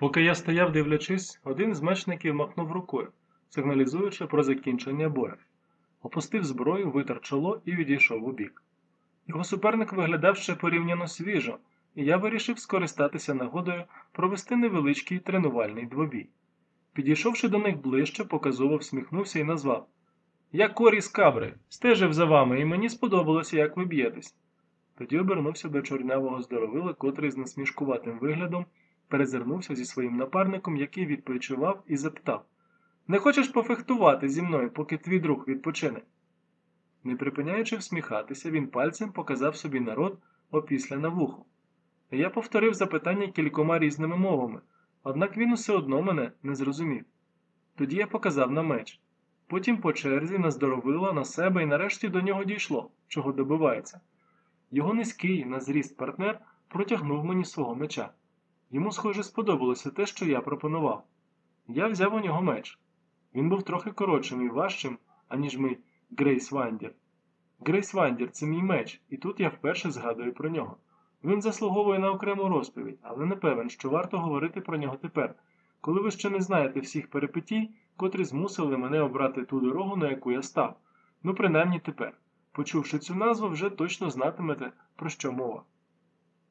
Поки я стояв, дивлячись, один з мечників махнув рукою, сигналізуючи про закінчення бою. Опустив зброю, витер чоло і відійшов у бік. Його суперник виглядав ще порівняно свіжо, і я вирішив скористатися нагодою провести невеличкий тренувальний двобій. Підійшовши до них ближче, показово всміхнувся і назвав Я Корі з Кабри, стежив за вами, і мені сподобалося, як ви б'єтесь. Тоді обернувся до чорнявого здоровила, котрий з насмішкуватим виглядом перезирнувся зі своїм напарником, який відпочивав, і запитав Не хочеш пофехтувати зі мною, поки твій друг відпочине? Не припиняючи всміхатися, він пальцем показав собі народ опісля на вухо. Я повторив запитання кількома різними мовами, однак він усе одно мене не зрозумів. Тоді я показав на меч. Потім по черзі наздоровила на себе і нарешті до нього дійшло, чого добивається. Його низький на зріст партнер протягнув мені свого меча. Йому, схоже, сподобалося те, що я пропонував. Я взяв у нього меч. Він був трохи коротшим і важчим, аніж мій Грейс Вандір. Грейс Вандір це мій меч, і тут я вперше згадую про нього. Він заслуговує на окрему розповідь, але не певен, що варто говорити про нього тепер, коли ви ще не знаєте всіх перипетій, котрі змусили мене обрати ту дорогу, на яку я став. Ну, принаймні тепер. Почувши цю назву, вже точно знатимете, про що мова.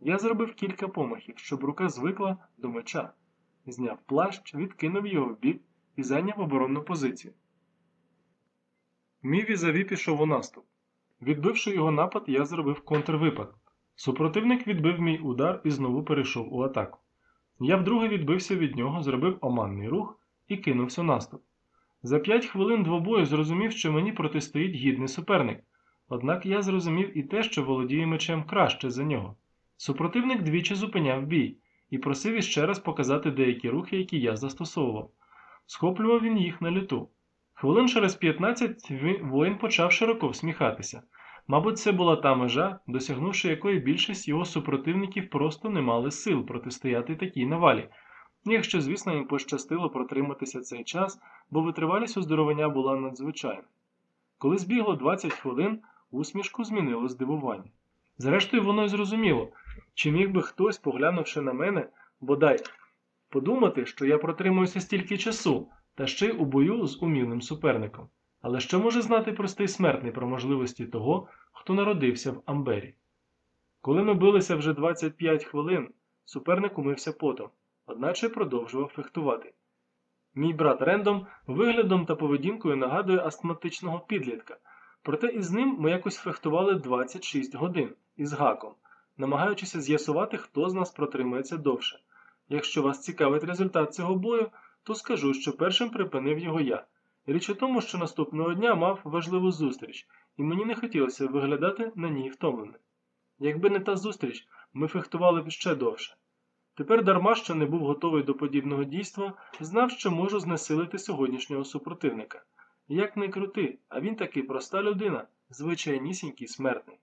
Я зробив кілька помахів, щоб рука звикла до меча, зняв плащ, відкинув його вбік і зайняв оборонну позицію. Мій візаві пішов у наступ. Відбивши його напад, я зробив контрвипад. Супротивник відбив мій удар і знову перейшов у атаку. Я вдруге відбився від нього, зробив оманний рух і кинувся в наступ. За п'ять хвилин двобою зрозумів, що мені протистоїть гідний суперник. Однак я зрозумів і те, що володіє мечем краще за нього. Супротивник двічі зупиняв бій і просив іще раз показати деякі рухи, які я застосовував. Схоплював він їх на люту. Хвилин через 15 воїн почав широко всміхатися. Мабуть, це була та межа, досягнувши якої більшість його супротивників просто не мали сил протистояти такій навалі. Якщо, звісно, їм пощастило протриматися цей час, бо витривалість оздоровлення була надзвичайна. Коли збігло 20 хвилин, усмішку змінило здивування. Зрештою, воно й зрозуміло, чи міг би хтось, поглянувши на мене, бодай подумати, що я протримуюся стільки часу, та ще й у бою з умілим суперником. Але що може знати простий смертний про можливості того, хто народився в Амбері? Коли ми билися вже 25 хвилин, суперник умився потом, одначе продовжував фехтувати. Мій брат Рендом виглядом та поведінкою нагадує астматичного підлітка, проте із ним ми якось фехтували 26 годин із гаком, намагаючися з'ясувати, хто з нас протримається довше. Якщо вас цікавить результат цього бою, то скажу, що першим припинив його я. Річ у тому, що наступного дня мав важливу зустріч, і мені не хотілося виглядати на ній втомленим. Якби не та зустріч, ми фехтували б ще довше. Тепер дарма, що не був готовий до подібного дійства, знав, що можу знесилити сьогоднішнього супротивника. Як не крути, а він таки проста людина, звичайнісінький смертний.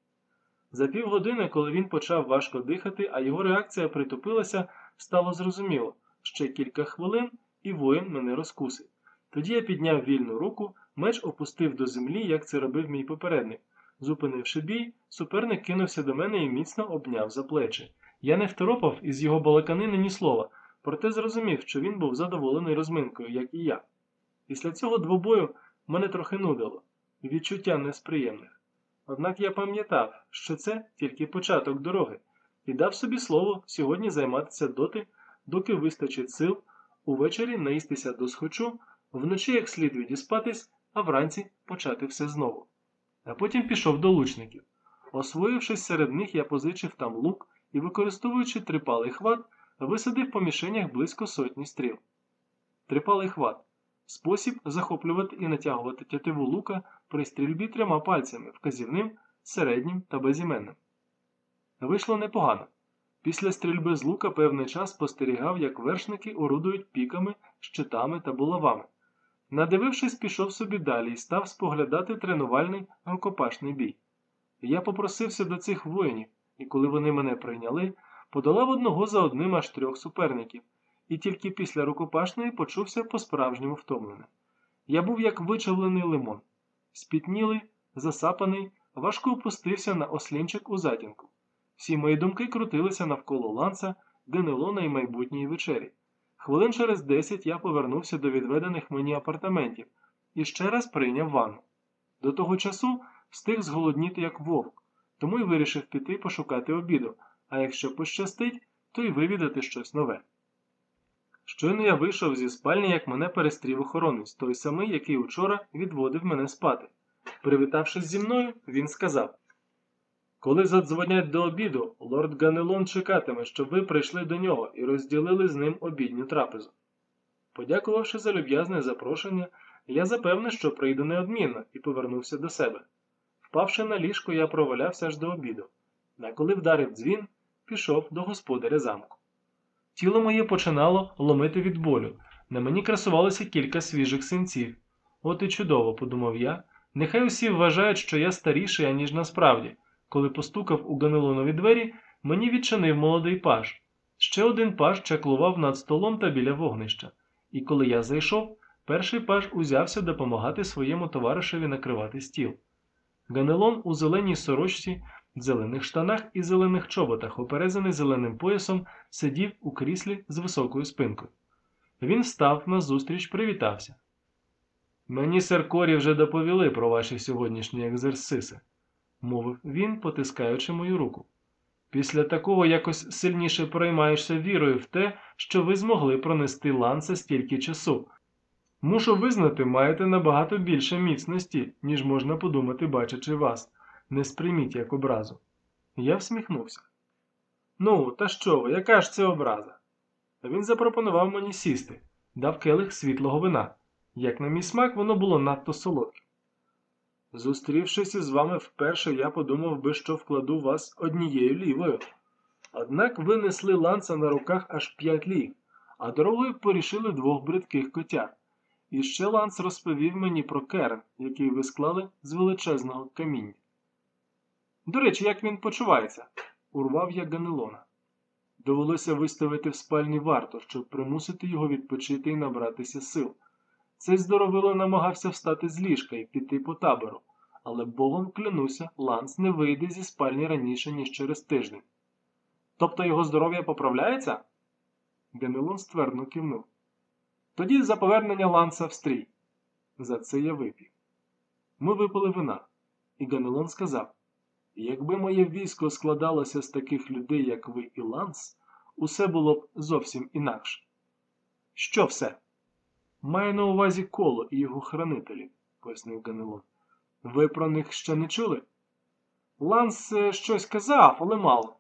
За півгодини, коли він почав важко дихати, а його реакція притупилася, стало зрозуміло ще кілька хвилин, і воїн мене розкусить. Тоді я підняв вільну руку, меч опустив до землі, як це робив мій попередник. Зупинивши бій, суперник кинувся до мене і міцно обняв за плечі. Я не второпав із його балаканини ні слова, проте зрозумів, що він був задоволений розминкою, як і я. Після цього двобою мене трохи нудило, відчуття несприємних. Однак я пам'ятав, що це тільки початок дороги, і дав собі слово сьогодні займатися доти, доки вистачить сил, увечері наїстися до схочу, вночі як слід відіспатись, а вранці почати все знову. А потім пішов до лучників. Освоївшись серед них, я позичив там лук і, використовуючи трипалий хват, висадив по мішенях близько сотні стріл. Трипалий хват спосіб захоплювати і натягувати тятиву лука при стрільбі трьома пальцями вказівним, середнім та безіменним. Вийшло непогано. Після стрільби з лука певний час спостерігав, як вершники орудують піками, щитами та булавами. Надивившись, пішов собі далі і став споглядати тренувальний рукопашний бій. Я попросився до цих воїнів, і коли вони мене прийняли, подолав одного за одним аж трьох суперників, і тільки після рукопашної почувся по-справжньому втомленим. Я був як вичавлений лимон, спітнілий, засапаний, важко опустився на ослінчик у затінку. Всі мої думки крутилися навколо ланца, Генелона і майбутньої вечері. Хвилин через десять я повернувся до відведених мені апартаментів і ще раз прийняв ванну. До того часу встиг зголодніти як вовк, тому й вирішив піти пошукати обіду, а якщо пощастить, то й вивідати щось нове. Щойно я вийшов зі спальні, як мене перестрів охоронець, той самий, який учора відводив мене спати. Привітавшись зі мною, він сказав: Коли задзвонять до обіду, лорд Ганелон чекатиме, щоб ви прийшли до нього і розділили з ним обідню трапезу. Подякувавши за люб'язне запрошення, я запевнив, що прийду неодмінно, і повернувся до себе. Впавши на ліжко, я провалявся аж до обіду, а коли вдарив дзвін, пішов до господаря замку. Тіло моє починало ломити від болю. На мені красувалося кілька свіжих синців. От і чудово, подумав я. Нехай усі вважають, що я старіший, аніж насправді. Коли постукав у Ганелонові двері, мені відчинив молодий паж. Ще один паж чаклував над столом та біля вогнища. І коли я зайшов, перший паж узявся допомагати своєму товаришеві накривати стіл. Ганелон у зеленій сорочці, зелених штанах і зелених чоботах, оперезаний зеленим поясом, сидів у кріслі з високою спинкою. Він встав назустріч, привітався. Мені серкорі вже доповіли про ваші сьогоднішні екзерсиси, мовив він, потискаючи мою руку. Після такого якось сильніше переймаєшся вірою в те, що ви змогли пронести ланца стільки часу. Мушу визнати, маєте набагато більше міцності, ніж можна подумати, бачачи вас. Не сприйміть як образу. Я всміхнувся. Ну, та що ви, яка ж це образа? Він запропонував мені сісти, дав келих світлого вина. Як на мій смак, воно було надто солодке. Зустрівшись із вами вперше, я подумав би, що вкладу вас однією лівою. Однак ви несли ланца на руках аж п'ять ліг, а дорогою порішили двох бридких котят. І ще ланц розповів мені про керн, який ви склали з величезного каміння. До речі, як він почувається? урвав я Ганелона. Довелося виставити в спальні варто, щоб примусити його відпочити і набратися сил. Цей здоровило намагався встати з ліжка і піти по табору, але богом клянуся, Ланс не вийде зі спальні раніше, ніж через тиждень. Тобто його здоров'я поправляється? Ганелон ствердно кивнув. Тоді за повернення Ланса в стрій. За це я випів. Ми випили вина, і Ганелон сказав: Якби моє військо складалося з таких людей, як ви і Ланс, усе було б зовсім інакше. Що все? Маю на увазі коло і його хранителів, пояснив Ганелон. Ви про них ще не чули? Ланс е, щось казав, але мало.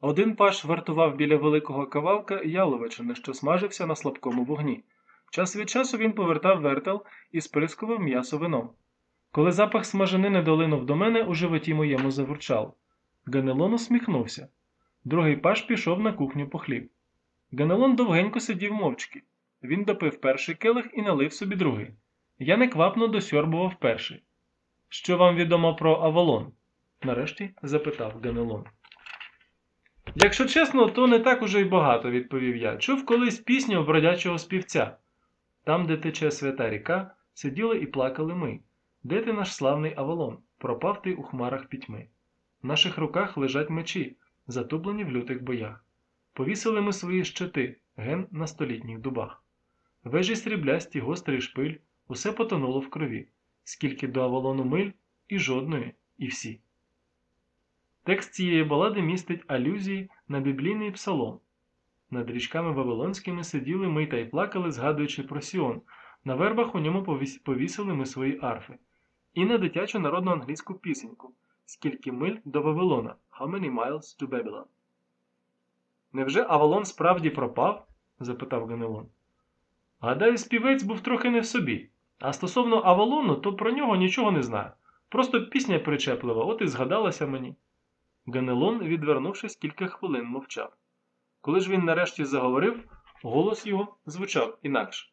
Один паш вартував біля великого кавалка яловичини, що смажився на слабкому вогні. Час від часу він повертав вертел і сприскував м'ясо вином. Коли запах смаженини долинув до мене, у животі моєму завурчало. Ганелон усміхнувся. Другий паш пішов на кухню по хліб. Ганелон довгенько сидів мовчки. Він допив перший келих і налив собі другий. Я неквапно досьорбував перший. Що вам відомо про Авалон? нарешті запитав Ганелон. Якщо чесно, то не так уже й багато, відповів я. Чув колись пісню бродячого співця. Там, де тече свята ріка, сиділи і плакали ми. Де ти наш славний Авалон? Пропав ти у хмарах пітьми. В наших руках лежать мечі, затублені в лютих боях. Повісили ми свої щити, ген на столітніх дубах. Вежі сріблясті, гострий шпиль, усе потонуло в крові, скільки до Авалону миль, і жодної, і всі. Текст цієї балади містить алюзії на біблійний псалом. Над річками Вавилонськими сиділи ми та й плакали, згадуючи про Сіон. На вербах у ньому повісили ми свої арфи. І на дитячу народну англійську пісеньку Скільки миль до Вавилона? How many miles to Babylon? Невже Авалон справді пропав? запитав Ганелон. Гадаю, співець був трохи не в собі. А стосовно Авалону, то про нього нічого не знаю. Просто пісня причеплива, от і згадалася мені. Ганелон, відвернувшись, кілька хвилин мовчав. Коли ж він нарешті заговорив, голос його звучав інакше.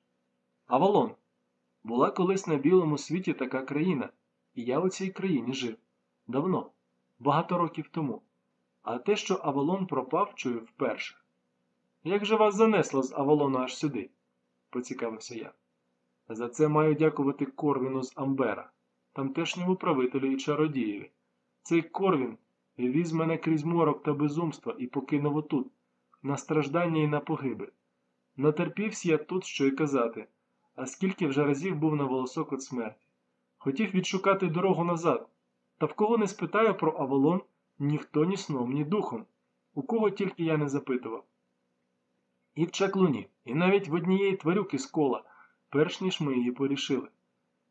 Авалон. Була колись на білому світі така країна, і я у цій країні жив. Давно, багато років тому. А те, що Авалон пропав, чую вперше. Як же вас занесло з Авалону аж сюди? поцікавився я. За це маю дякувати Корвіну з Амбера, тамтешньому правителю і чародієві. Цей Корвін віз мене крізь морок та безумства і покинув отут, на страждання і на погибель. Натерпівся я тут, що й казати, а скільки вже разів був на волосок від смерті. Хотів відшукати дорогу назад, та в кого не спитаю про Авалон, ніхто ні сном, ні духом, у кого тільки я не запитував. І в чаклуні, і навіть в однієї тварюки з кола, перш ніж ми її порішили.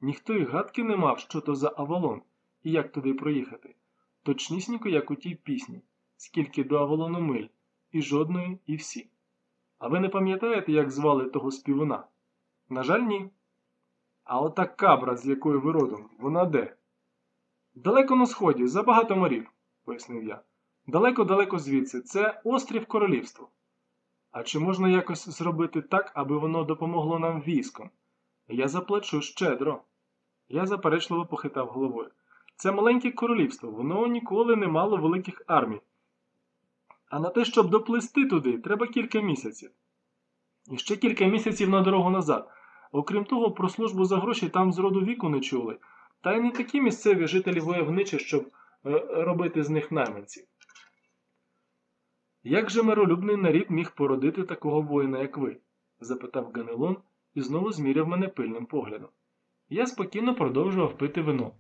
Ніхто й гадки не мав, що то за Авалон і як туди проїхати. Точнісінько, як у тій пісні, скільки до Авалону миль, і жодної, і всі. А ви не пам'ятаєте, як звали того співуна? На жаль, ні. А ота кабра, з якою ви родом, вона де? Далеко на сході, за багато морів, пояснив я. Далеко-далеко звідси, це острів королівства. А чи можна якось зробити так, аби воно допомогло нам військом? Я заплачу щедро. Я заперечливо похитав головою. Це маленьке королівство, воно ніколи не мало великих армій. А на те, щоб доплисти туди, треба кілька місяців. І ще кілька місяців на дорогу назад. Окрім того, про службу за гроші там з роду віку не чули. Та й не такі місцеві жителі войовничі, щоб е, робити з них найманців. Як же миролюбний нарід міг породити такого воїна, як ви? запитав Ганелон і знову зміряв мене пильним поглядом. Я спокійно продовжував пити вино.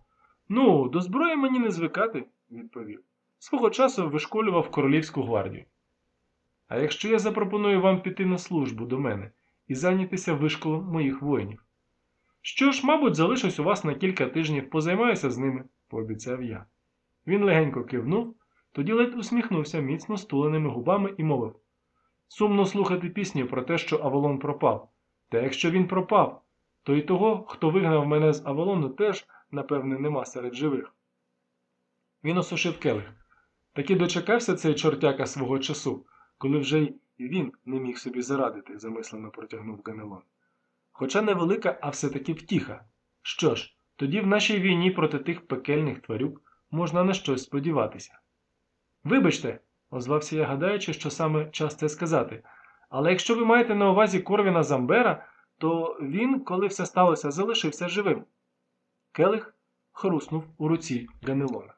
Ну, до зброї мені не звикати, відповів. Свого часу вишколював королівську гвардію. А якщо я запропоную вам піти на службу до мене і зайнятися вишколом моїх воїнів? Що ж, мабуть, залишусь у вас на кілька тижнів, позаймаюся з ними, пообіцяв я. Він легенько кивнув, тоді ледь усміхнувся міцно стуленими губами і мовив Сумно слухати пісню про те, що Авалон пропав. Та якщо він пропав, то і того, хто вигнав мене з Авалону, теж, напевне, нема серед живих. Він осушив келих. Таки дочекався цей чортяка свого часу, коли вже й він не міг собі зарадити, замислено протягнув Ганелон. Хоча невелика, а все-таки втіха. Що ж, тоді в нашій війні проти тих пекельних тварюк можна на щось сподіватися. Вибачте, озвався я, гадаючи, що саме час це сказати. Але якщо ви маєте на увазі Корвіна Замбера, то він, коли все сталося, залишився живим. Келих хруснув у руці Ганелона.